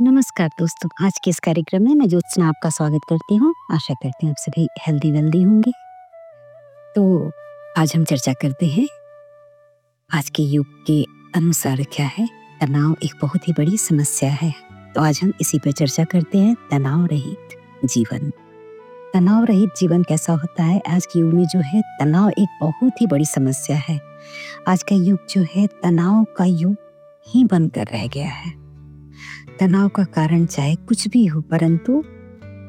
नमस्कार दोस्तों, आज के इस कार्यक्रम में मैं ज्योत्सना आपका स्वागत करती हूँ। आशा करती हूँ आप सभी हेल्दी वेल्दी होंगे। तो आज हम चर्चा करते हैं, आज के युग के अनुसार क्या है? तनाव एक बहुत ही बड़ी समस्या है। तो आज हम इसी पर चर्चा करते हैं, तनाव रहित जीवन। तनाव रहित जीवन कैसा होता है? आज के युग में जो है, तनाव एक बहुत ही बड़ी समस्या है। आज का युग जो है, तनाव का युग ही बनकर रह गया है। तनाव का कारण चाहे कुछ भी हो, परंतु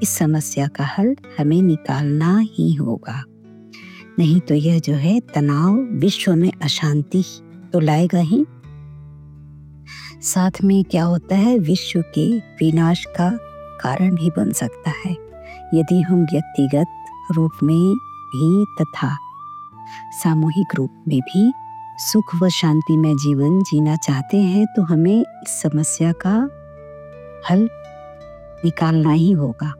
इस समस्या का हल हमें निकालना ही होगा। नहीं तो यह जो है, तनाव विश्व में अशांति तो लाएगा ही। साथ में क्या होता है, विश्व के विनाश का कारण भी बन सकता है, यदि हम व्यक्तिगत रूप में भी तथा सामूहिक रूप में भी सुख व शांति में जीवन जीना चाहते हैं तो हमें इस समस्या का हल निकालना ही होगा।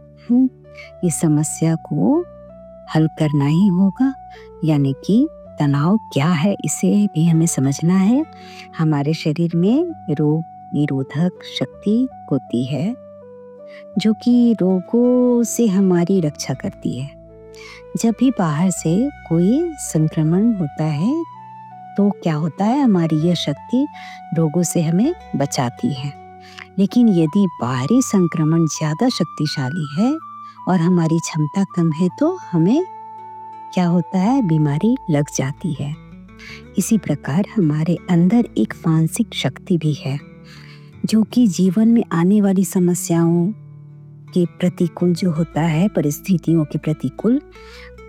इस समस्या को हल करना ही होगा। यानी कि तनाव क्या है, इसे भी हमें समझना है। हमारे शरीर में रोग निरोधक शक्ति होती है, जो कि रोगों से हमारी रक्षा करती है। जब भी बाहर से कोई संक्रमण होता है तो क्या होता है, हमारी यह शक्ति रोगों से हमें बचाती है। लेकिन यदि बाहरी संक्रमण ज़्यादा शक्तिशाली है और हमारी क्षमता कम है तो हमें क्या होता है? बीमारी लग जाती है। इसी प्रकार हमारे अंदर एक मानसिक शक्ति भी है, जो कि जीवन में आने वाली समस्याओं के प्रतिकूल जो होता है, परिस्थितियों के प्रतिकूल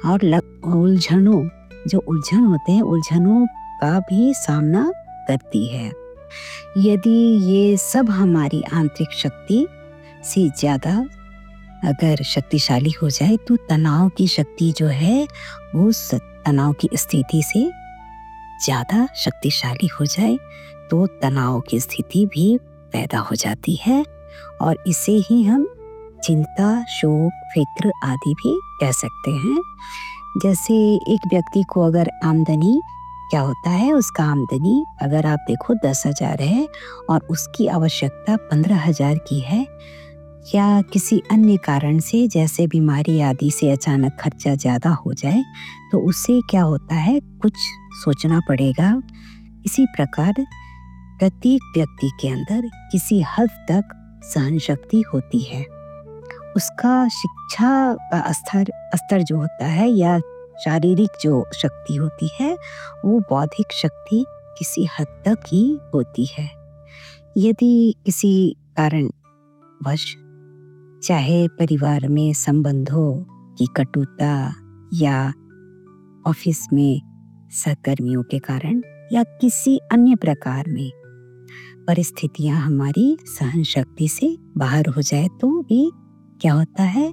और उलझनों, जो उलझन होते हैं, उलझनों का भी सामना करती है। यदि ये सब हमारी आंतरिक शक्ति से ज़्यादा अगर शक्तिशाली हो जाए तो तनाव की शक्ति जो है, वो तनाव की स्थिति से ज़्यादा शक्तिशाली हो जाए तो तनाव की स्थिति भी पैदा हो जाती है। और इसे ही हम चिंता, शोक, फ़िक्र आदि भी कह सकते हैं। जैसे एक व्यक्ति को अगर आमदनी क्या होता है उसका आमदनी अगर आप देखो दस हज़ार है और उसकी आवश्यकता पंद्रह हज़ार की है, या किसी अन्य कारण से जैसे बीमारी आदि से अचानक खर्चा ज़्यादा हो जाए तो उससे क्या होता है कुछ सोचना पड़ेगा। इसी प्रकार प्रत्येक व्यक्ति के अंदर किसी हद तक सहन शक्ति होती है। उसका शिक्षा का स्तर स्तर जो होता है या शारीरिक जो शक्ति होती है, वो बौद्धिक शक्ति किसी हद तक ही होती है। यदि किसी कारण वश चाहे परिवार में संबंधों की कटुता या ऑफ़िस में सहकर्मियों के कारण या किसी अन्य प्रकार में परिस्थितियाँ हमारी सहन शक्ति से बाहर हो जाए तो भी क्या होता है?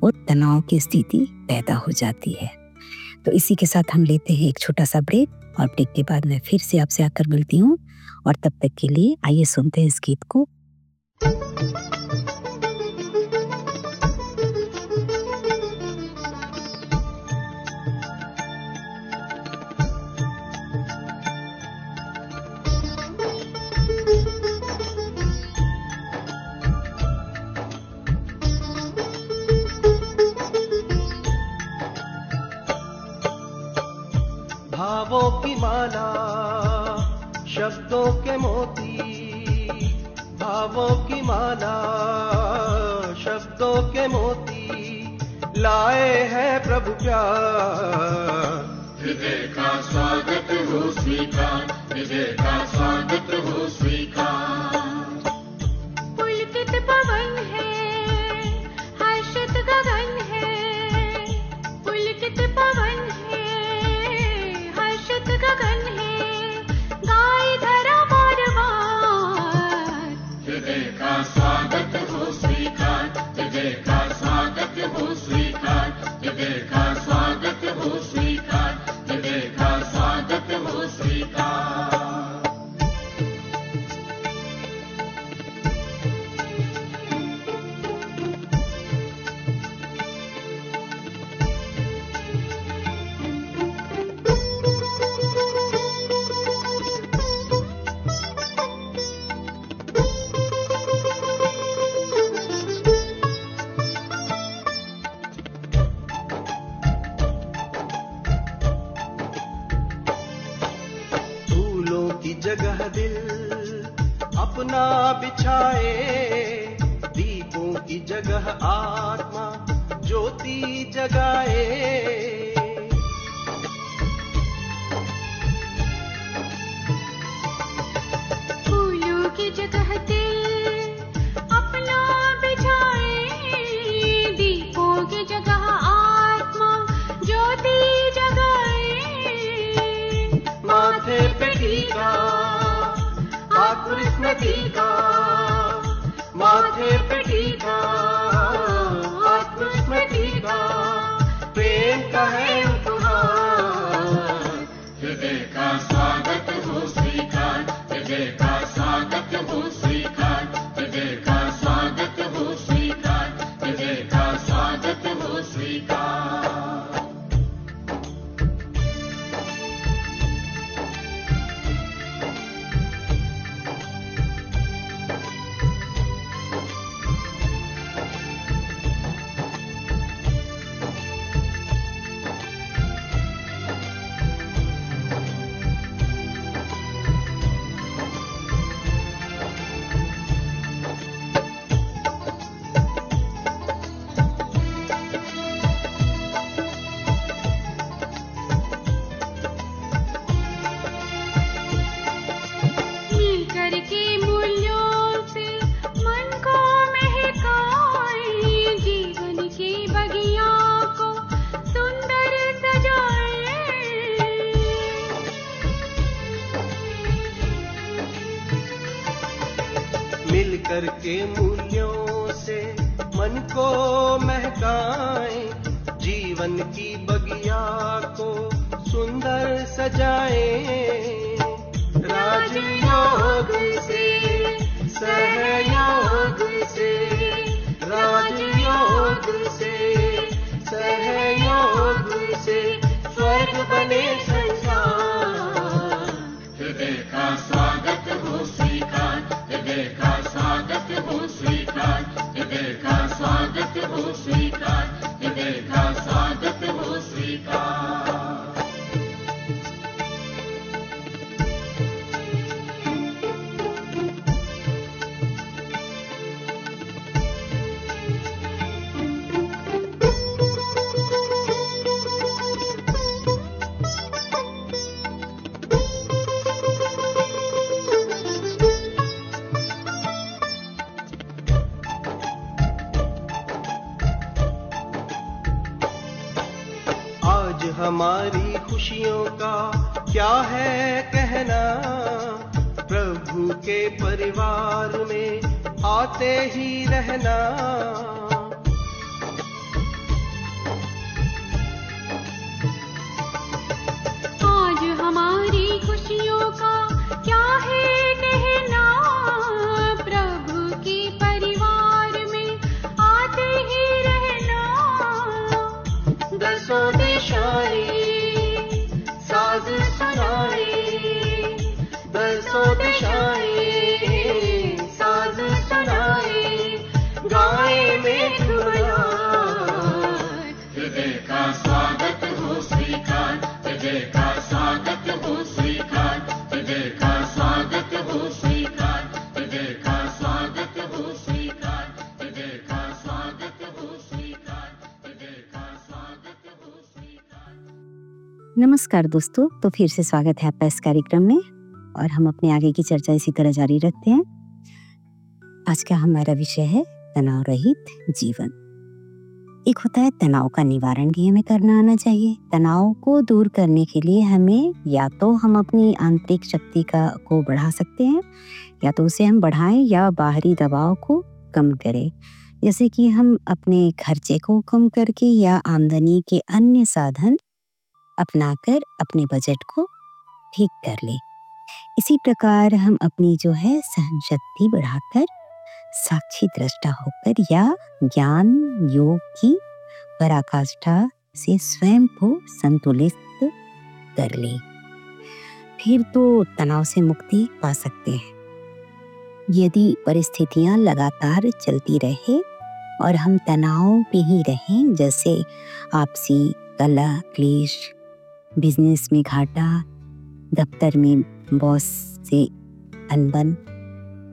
वो तनाव की स्थिति पैदा हो जाती है। तो इसी के साथ हम लेते हैं एक छोटा सा ब्रेक और ब्रेक के बाद मैं फिर से आपसे आकर मिलती हूँ और तब तक के लिए आइए सुनते हैं इस गीत को। सजाए राजयोग से सहयोग से राजयोग से सहयोग से स्वर्ग बने संसार। हृदय का स्वागत हो स्वीकार हृदय का स्वागत हो स्वीकार हृदय का स्वागत हो स्वीकार। नमस्कार दोस्तों तो फिर से स्वागत है आपका इस कार्यक्रम में, और हम अपने आगे की चर्चा इसी तरह जारी रखते हैं। आज का हमारा विषय है तनाव रहित जीवन। एक होता है तनाव का निवारण भी हमें करना आना चाहिए। तनाव को दूर करने के लिए हमें या तो हम अपनी आंतरिक शक्ति का, को बढ़ा सकते हैं, या तो उसे हम बढ़ाएँ या बाहरी दबाव को कम करें। जैसे कि हम अपने खर्चे को कम करके या आमदनी के अन्य साधन अपनाकर अपने बजट को ठीक कर ले। इसी प्रकार हम अपनी जो है सहन शक्ति बढ़ाकर साक्षी दृष्टा होकर या ज्ञान, योग की पराकाष्ठा से स्वयं को संतुलित कर ले। फिर तो तनाव से मुक्ति पा सकते हैं। यदि परिस्थितियाँ लगातार चलती रहे और हम तनाव में ही रहें, जैसे आपसी कला, क्लेश, बिज़नेस में घाटा, दफ्तर में बॉस से अनबन,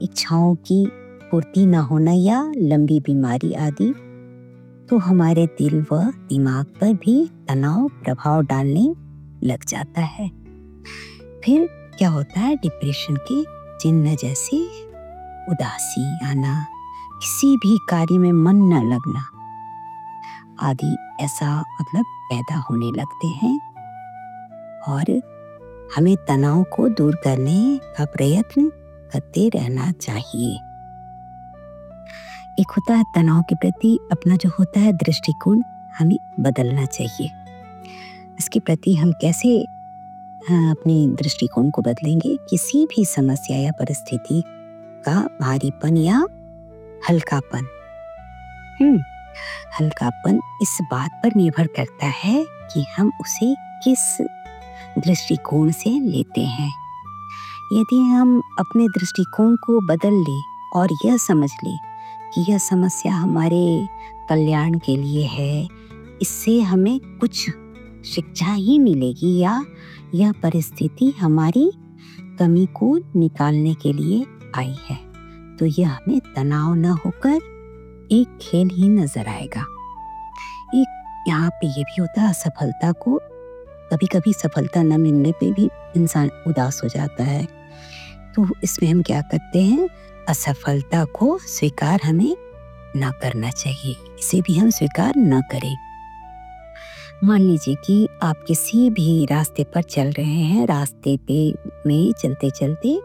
इच्छाओं की पूर्ति न होना या लंबी बीमारी आदि तो हमारे दिल व दिमाग पर भी तनाव, प्रभाव डालने लग जाता है। फिर क्या होता है, डिप्रेशन के चिन्ह जैसे उदासी आना, किसी भी कार्य में मन न लगना आदि ऐसा मतलब पैदा होने लगते हैं। और हमें तनाव को दूर करने का प्रयत्न करते रहना चाहिए। एक होता है तनाव के प्रति अपना जो होता है दृष्टिकोण हमें बदलना चाहिए। इसके प्रति हम कैसे अपने दृष्टिकोण को बदलेंगे? किसी भी समस्या या परिस्थिति का भारीपन या हल्कापन। हम्म हल्कापन इस बात पर निर्भर करता है कि हम उसे किस दृष्टिकोण से लेते हैं। यदि हम अपने दृष्टिकोण को बदल लें और यह समझ लें कि यह समस्या हमारे कल्याण के लिए है। इससे हमें कुछ शिक्षा ही मिलेगी या यह परिस्थिति हमारी कमी को निकालने के लिए आई है। तो यह हमें तनाव न होकर एक खेल ही नज़र आएगा। एक यहाँ पे ये भी होता है, असफलता को कभी कभी सफलता न मिलने पे भी इंसान उदास हो जाता है। तो इसमें हम क्या करते हैं? असफलता को स्वीकार हमें ना करना चाहिए इसे भी हम स्वीकार न करें मान लीजिए कि आप किसी भी रास्ते पर चल रहे हैं, रास्ते पे में चलते चलते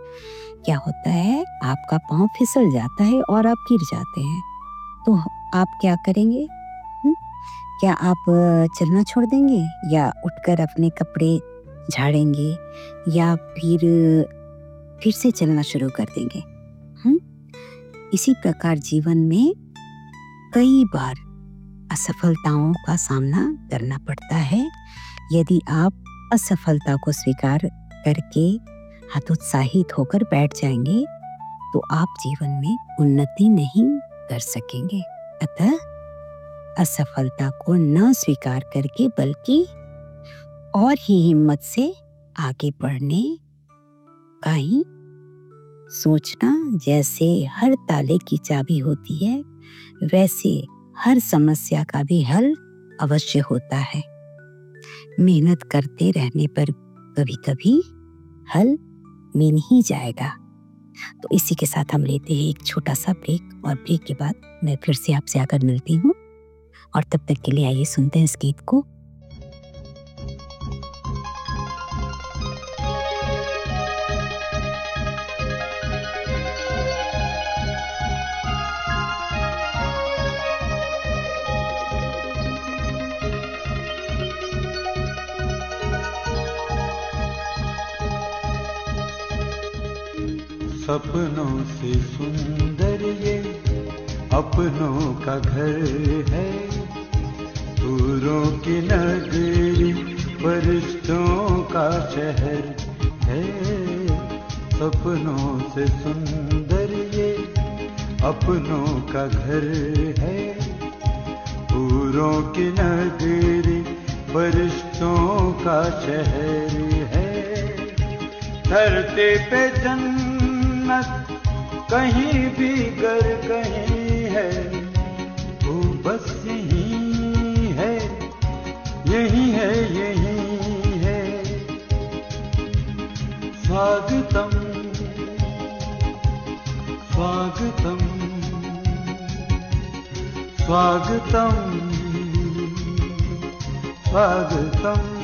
क्या होता है, आपका पाँव फिसल जाता है और आप गिर जाते हैं तो आप क्या करेंगे? क्या आप चलना छोड़ देंगे या उठकर अपने कपड़े झाड़ेंगे या फिर फिर से चलना शुरू कर देंगे? इसी प्रकार जीवन में कई बार असफलताओं का सामना करना पड़ता है। यदि आप असफलता को स्वीकार करके हतोत्साहित होकर बैठ जाएँगे तो आप जीवन में उन्नति नहीं कर सकेंगे। अतः असफलता को न स्वीकार करके, बल्कि और ही हिम्मत से आगे बढ़ने का ही सोचना जैसे हर ताले की चाबी होती है, वैसे हर समस्या का भी हल अवश्य होता है। मेहनत करते रहने पर कभी कभी हल मिल ही जाएगा। तो इसी के साथ हम लेते हैं एक छोटा सा ब्रेक और ब्रेक के बाद मैं फिर से आपसे आकर मिलती हूँ। और तब तक के लिए आइए सुनते हैं इस गीत को। सपनों से सुंदर ये, अपनों का घर है। दूरों की नगरी, फरिश्तों का शहर है। सपनों से सुंदर ये, अपनों का घर है। दूरों की नगरी, फरिश्तों का शहर है। धरती पे जन्नत कहीं भी कर कहीं है, वो बस यही है यही है यही है। स्वागतम स्वागतम स्वागतम स्वागतम।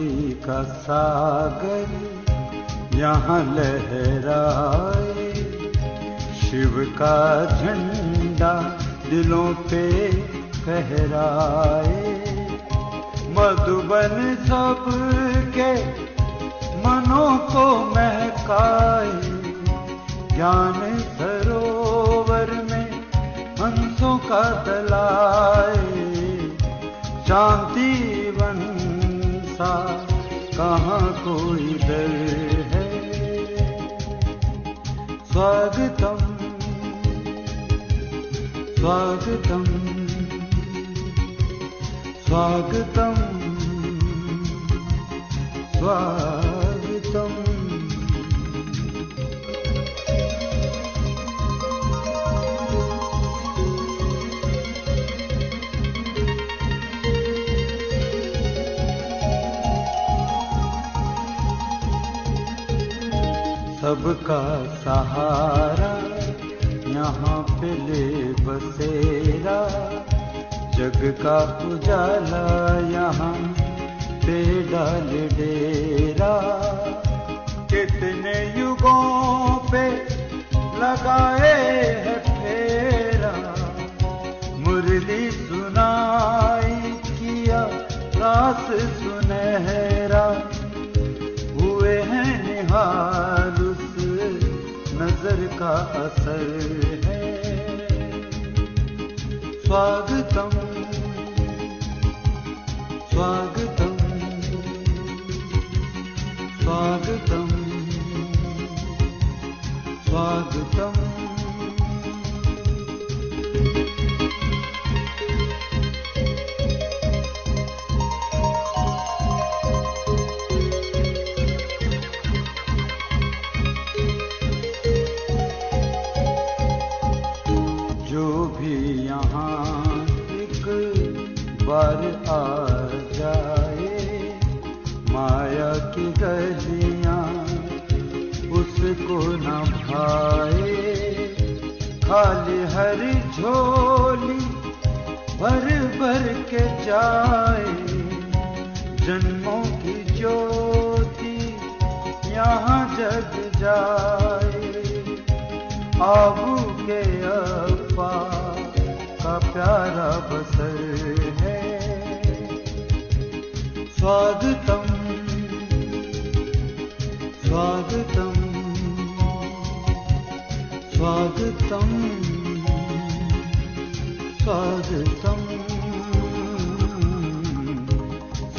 शांति का सागर यहाँ लहराए। शिव का झंडा दिलों पे फहराए मधुबन सबके मन मनों को महकाए। ज्ञान सरोवर में हंसों का दलाए। शांति सा कहाँ कोई डर है? स्वागतम स्वागतम स्वागतम स्वागतम। सबका सहारा, यहाँ पे ले बसेरा। जग का उजाला, यहाँ पे डाल डेरा। कितने युगों पे लगाए है फेरा। मुरली सुनाई किया, रास सुनहरा हुए का असर है। स्वागतम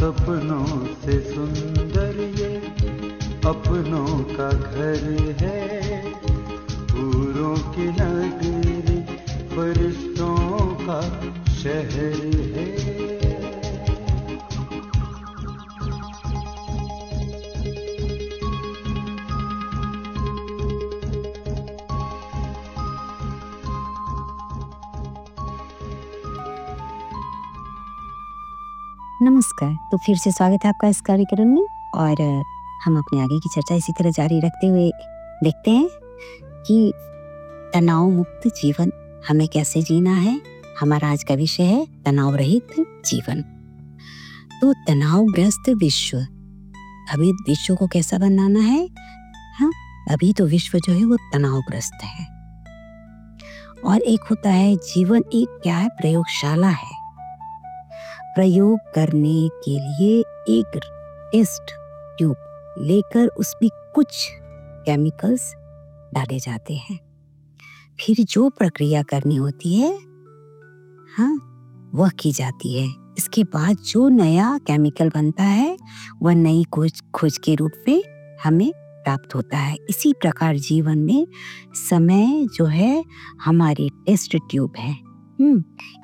सपनों से सुंदर ये अपनों का घर है। पूरों की नगरी फरिश्तों का शहर है नमस्कार तो फिर से स्वागत है आपका इस कार्यक्रम में। और हम अपने आगे की चर्चा इसी तरह जारी रखते हुए देखते हैं कि तनाव मुक्त जीवन हमें कैसे जीना है। हमारा आज का विषय है तनाव रहित जीवन। तो तनावग्रस्त विश्व, अभी विश्व को कैसा बनाना है? हाँ अभी तो विश्व जो है वो तनावग्रस्त है। और एक होता है जीवन एक क्या है? प्रयोगशाला है। प्रयोग करने के लिए एक टेस्ट ट्यूब लेकर उसमें कुछ केमिकल्स डाले जाते हैं। फिर जो प्रक्रिया करनी होती है हाँ वह की जाती है। इसके बाद जो नया केमिकल बनता है, वह नई खोज खोज के रूप में हमें प्राप्त होता है। इसी प्रकार जीवन में समय जो है, हमारी टेस्ट ट्यूब है।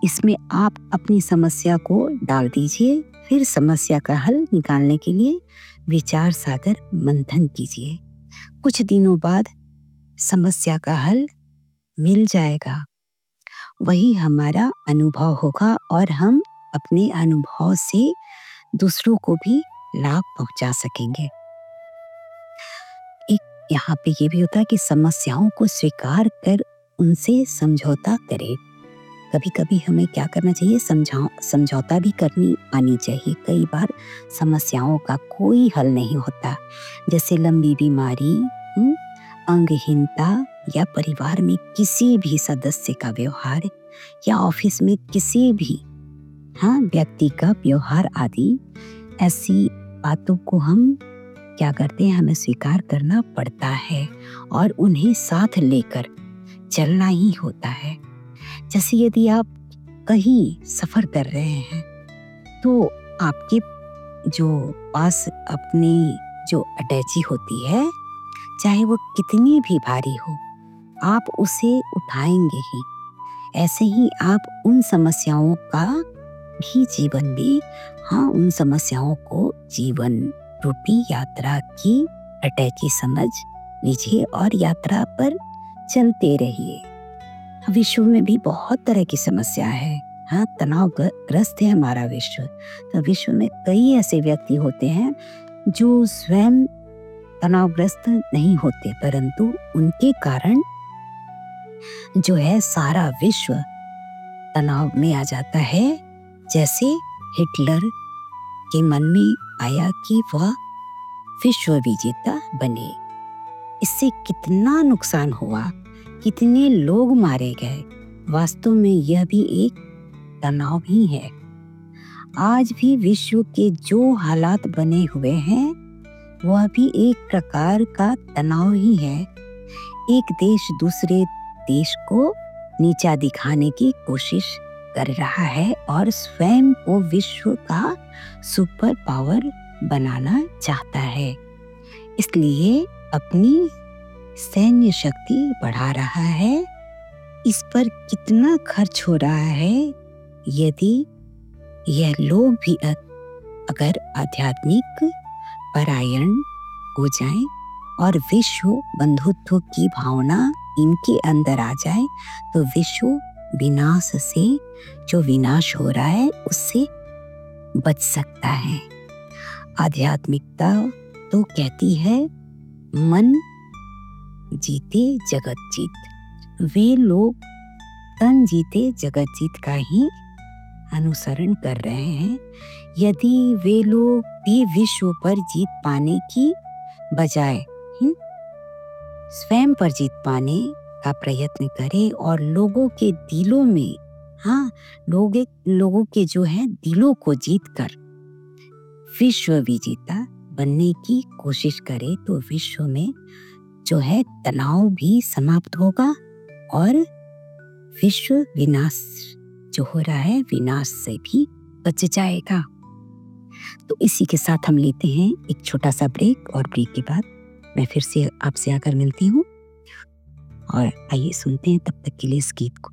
इसमें आप अपनी समस्या को डाल दीजिए, फिर समस्या का हल निकालने के लिए विचार सागर मंथन कीजिए। कुछ दिनों बाद समस्या का हल मिल जाएगा। वही हमारा अनुभव होगा और हम अपने अनुभव से दूसरों को भी लाभ पहुँचा सकेंगे। एक यहाँ पे ये भी होता है कि समस्याओं को स्वीकार कर उनसे समझौता करें। कभी कभी हमें क्या करना चाहिए? समझाओ, समझौता भी करनी आनी चाहिए। कई बार समस्याओं का कोई हल नहीं होता। जैसे लंबी बीमारी अंगहीनता या परिवार में किसी भी सदस्य का व्यवहार या ऑफ़िस में किसी भी हाँ व्यक्ति का व्यवहार आदि, ऐसी बातों को हम क्या करते हैं? हमें स्वीकार करना पड़ता है और उन्हें साथ लेकर चलना ही होता है। जैसे यदि आप कहीं सफ़र कर रहे हैं तो आपके जो पास अपनी जो अटैची होती है, चाहे वो कितनी भी भारी हो, आप उसे उठाएँगे ही। ऐसे ही आप उन समस्याओं का भी जीवन भी हाँ उन समस्याओं को जीवन रूपी यात्रा की अटैची समझ लीजिए और यात्रा पर चलते रहिए। विश्व में भी बहुत तरह की समस्या है। हाँ तनाव ग्रस्त है हमारा विश्व। तो विश्व में कई ऐसे व्यक्ति होते हैं जो स्वयं तनावग्रस्त नहीं होते, परंतु उनके कारण जो है सारा विश्व तनाव में आ जाता है। जैसे हिटलर के मन में आया कि वह विश्व विजेता बने। इससे कितना नुकसान हुआ? कितने लोग मारे गए। वास्तव में यह भी एक तनाव ही है। आज भी विश्व के जो हालात बने हुए हैं, वह भी एक प्रकार का तनाव ही है। एक देश दूसरे देश को नीचा दिखाने की कोशिश कर रहा है और स्वयं को विश्व का सुपर पावर बनाना चाहता है। इसलिए अपनी सैन्य शक्ति बढ़ा रहा है। इस पर कितना खर्च हो रहा है, यदि यह लोग भी अगर आध्यात्मिक परायण हो जाए और विश्व बंधुत्व की भावना इनके अंदर आ जाए तो विश्व विनाश से जो विनाश हो रहा है, उससे बच सकता है। आध्यात्मिकता तो कहती है, मन जीते जगत जीत। वे लोग तन जीते जगत जीत का ही अनुसरण कर रहे हैं। यदि वे लोग भी विश्व पर जीत पाने की बजाय स्वयं पर जीत पाने का प्रयत्न करें और लोगों के दिलों में हाँ लोग, लोगों के जो है दिलों को जीत कर विश्व विजेता बनने की कोशिश करे तो विश्व में जो है तनाव भी समाप्त होगा और विश्व विनाश जो हो रहा है, विनाश से भी बच जाएगा। तो इसी के साथ हम लेते हैं एक छोटा सा ब्रेक और ब्रेक के बाद मैं फिर से आपसे आकर मिलती हूँ। और आइए सुनते हैं तब तक के लिए इस गीत को।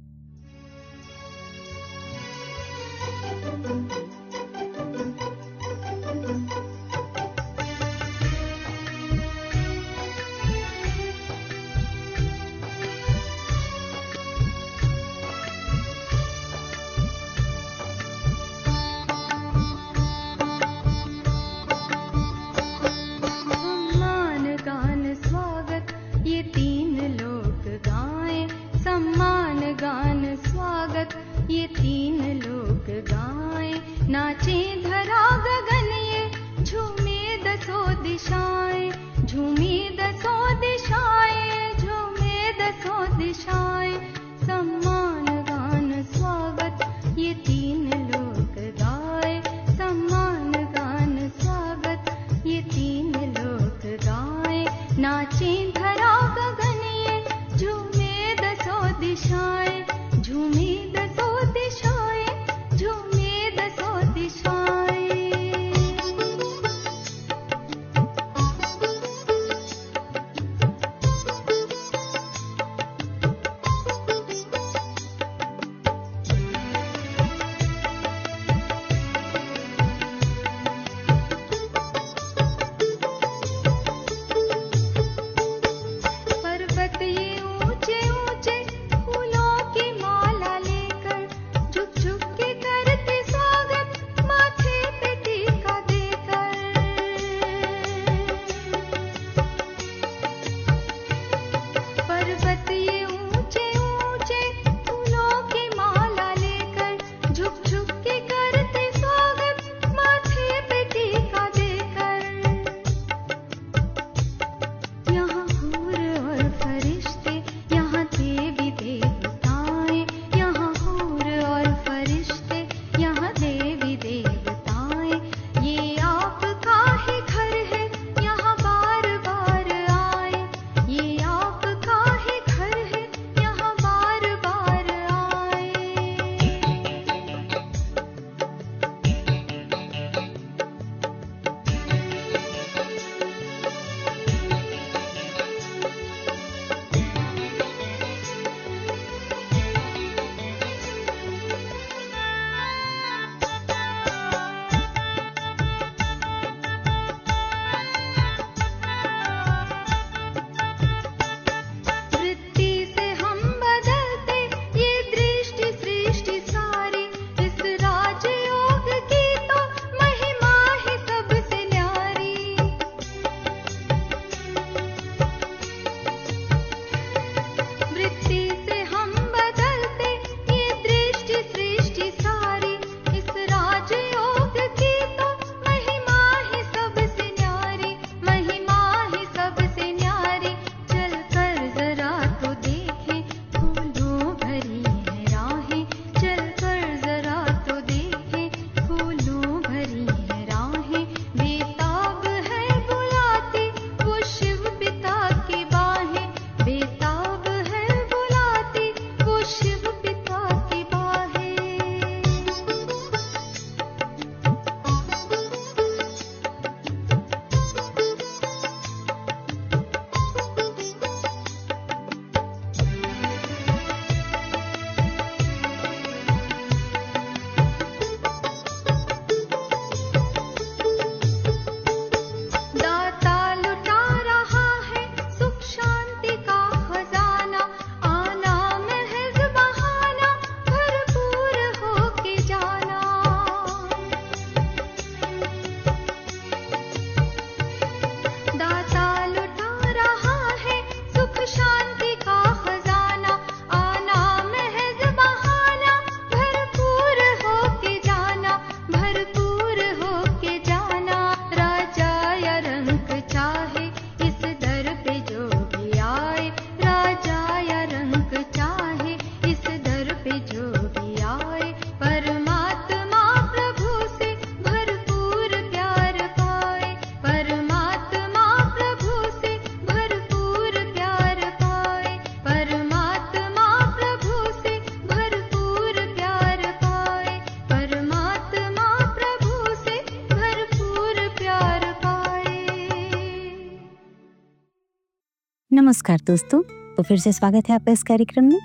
नमस्कार दोस्तों तो फिर से स्वागत है आपका इस कार्यक्रम में,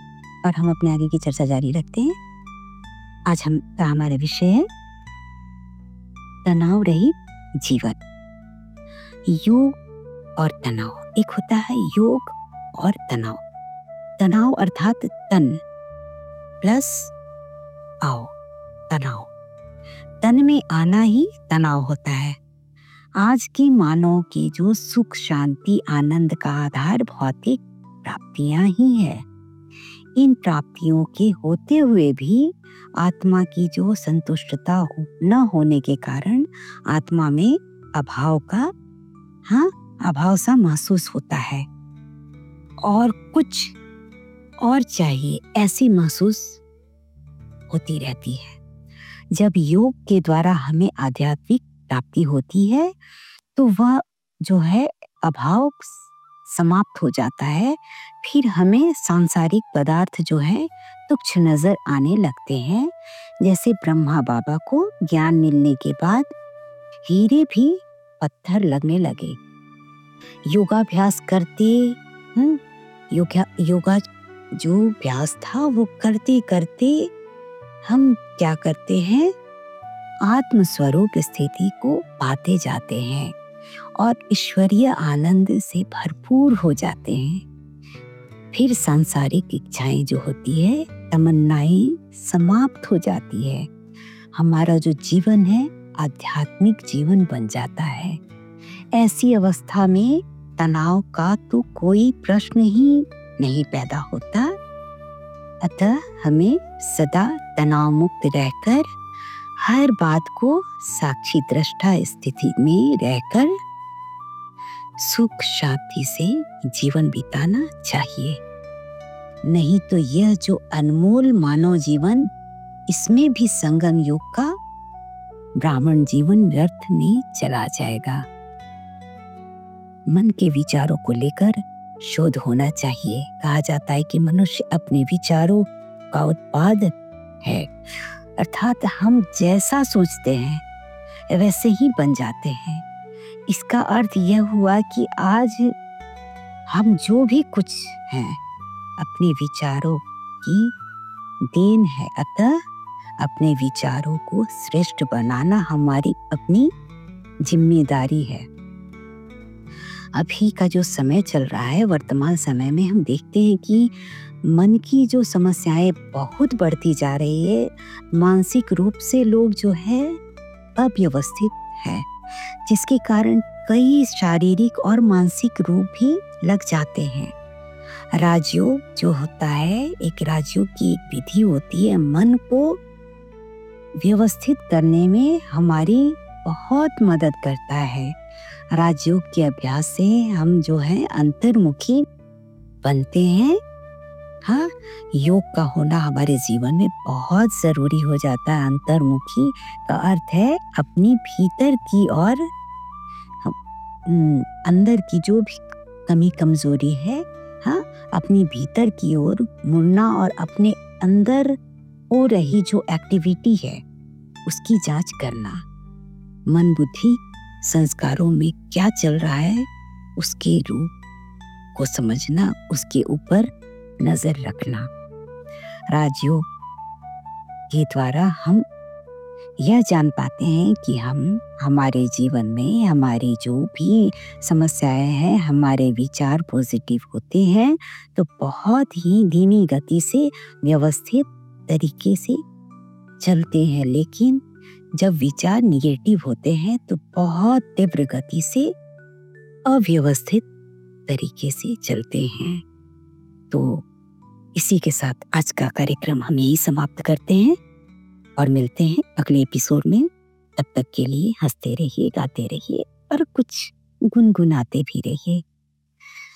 और हम अपने आगे की चर्चा जारी रखते हैं। आज हम हमारा विषय है तनाव रहित जीवन। योग और तनाव, एक होता है योग और तनाव। तनाव अर्थात तन, प्लस आओ, तनाव। तन में आना ही तनाव होता है। आज की मानव की जो सुख शांति आनंद का आधार भौतिक प्राप्तियाँ ही है। इन प्राप्तियों के होते हुए भी आत्मा की जो संतुष्टता हो, न होने के कारण आत्मा में अभाव का हाँ अभाव सा महसूस होता है। और कुछ और चाहिए ऐसी महसूस होती रहती है। जब योग के द्वारा हमें आध्यात्मिक प्राप्ति होती है तो वह जो है अभाव समाप्त हो जाता है। फिर हमें सांसारिक पदार्थ जो है तुच्छ नज़र आने लगते हैं। जैसे ब्रह्मा बाबा को ज्ञान मिलने के बाद हीरे भी पत्थर लगने लगे। योगाभ्यास करते हम्म, योगा योगा जो अभ्यास था वो करते करते हम क्या करते हैं? आत्म स्वरूप स्थिति को पाते जाते हैं और ईश्वरीय आनंद से भरपूर हो जाते हैं। फिर सांसारिक इच्छाएँ जो होती है, तमन्नाएँ समाप्त हो जाती है। हमारा जो जीवन है, आध्यात्मिक जीवन बन जाता है। ऐसी अवस्था में तनाव का तो कोई प्रश्न ही नहीं पैदा होता। अतः हमें सदा तनाव मुक्त रहकर हर बात को साक्षी दृष्टा स्थिति में रहकर सुख शांति से जीवन बिताना चाहिए। नहीं तो यह जो अनमोल मानव जीवन, इसमें भी संगम योग का ब्राह्मण जीवन व्यर्थ में चला जाएगा। मन के विचारों को लेकर शोध होना चाहिए। कहा जाता है कि मनुष्य अपने विचारों का उत्पाद है। अर्थात हम जैसा सोचते हैं, वैसे ही बन जाते हैं। इसका अर्थ यह हुआ कि आज हम जो भी कुछ हैं, अपने विचारों की देन है। अतः अपने विचारों को श्रेष्ठ बनाना हमारी अपनी ज़िम्मेदारी है। अभी का जो समय चल रहा है, वर्तमान समय में हम देखते हैं कि मन की जो समस्याएँ बहुत बढ़ती जा रही है, मानसिक रूप से लोग जो है, अव्यवस्थित है, जिसके कारण कई शारीरिक और मानसिक रूप भी लग जाते हैं। राजयोग जो होता है, एक राजयोग की एक विधि होती है, मन को व्यवस्थित करने में हमारी बहुत मदद करता है। राजयोग के अभ्यास से हम जो है, अंतर्मुखी बनते हैं हाँ योग का होना हमारे जीवन में बहुत ज़रूरी हो जाता है। अंतर्मुखी का अर्थ है अपनी भीतर की और अंदर की जो भी कमी कमज़ोरी है हाँ अपनी भीतर की ओर मुड़ना और अपने अंदर हो रही जो एक्टिविटी है, उसकी जाँच करना। मन बुद्धि संस्कारों में क्या चल रहा है, उसके रूप को समझना, उसके ऊपर नज़र रखना। राजयोग के द्वारा हम यह जान पाते हैं कि हम हमारे जीवन में हमारी जो भी समस्याएँ हैं, हमारे विचार पॉजिटिव होते हैं तो बहुत ही धीमी गति से, व्यवस्थित तरीके से चलते हैं। लेकिन जब विचार निगेटिव होते हैं तो बहुत तीव्र गति से, अव्यवस्थित तरीके से चलते हैं। तो इसी के साथ आज का कार्यक्रम हम यही समाप्त करते हैं और मिलते हैं अगले एपिसोड में। तब तक के लिए हँसते रहिए, गाते रहिए और कुछ गुनगुनाते भी रहिए।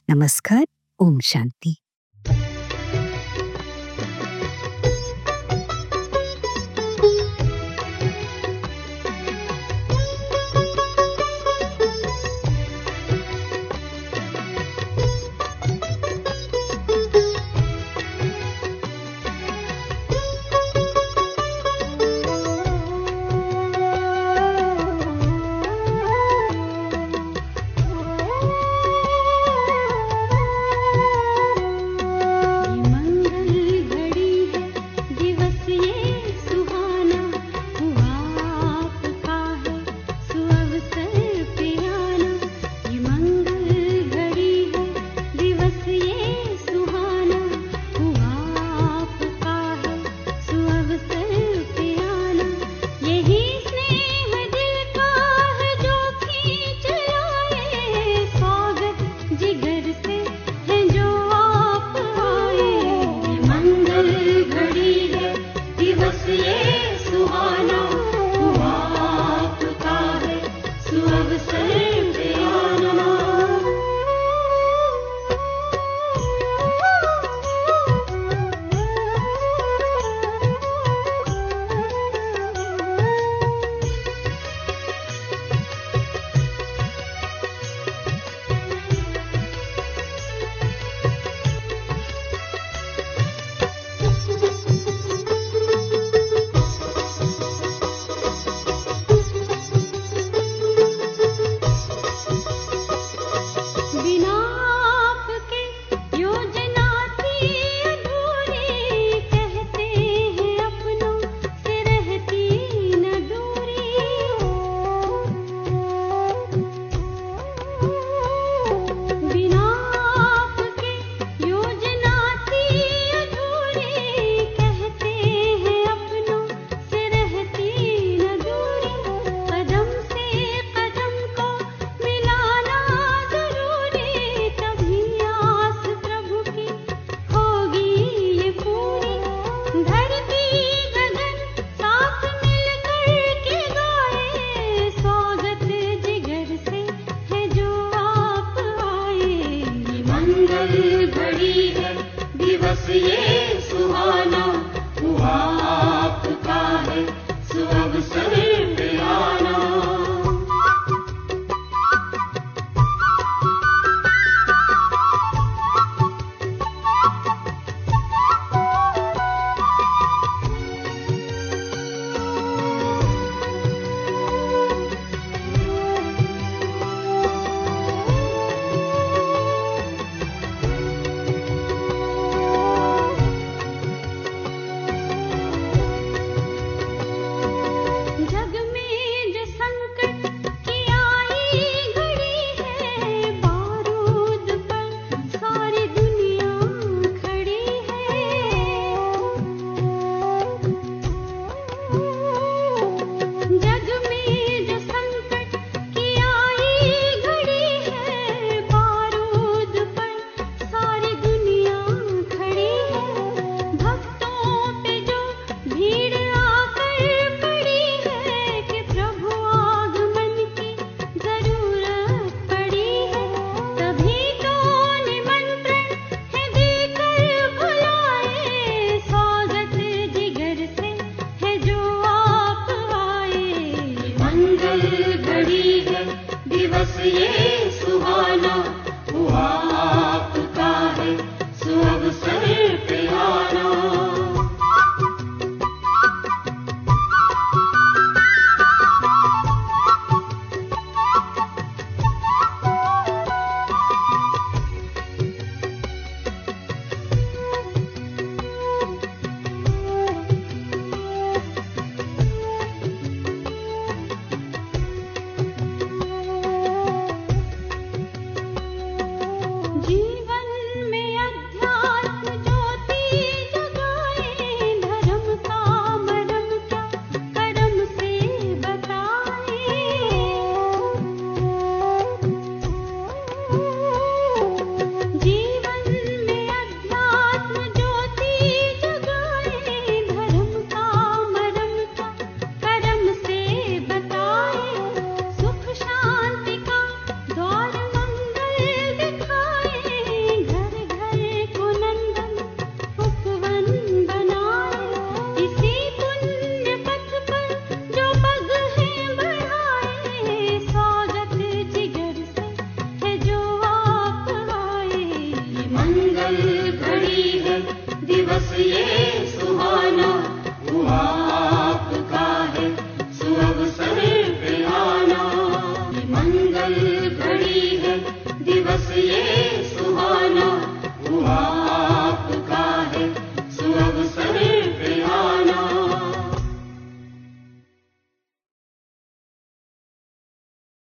नमस्कार, ओम शांति।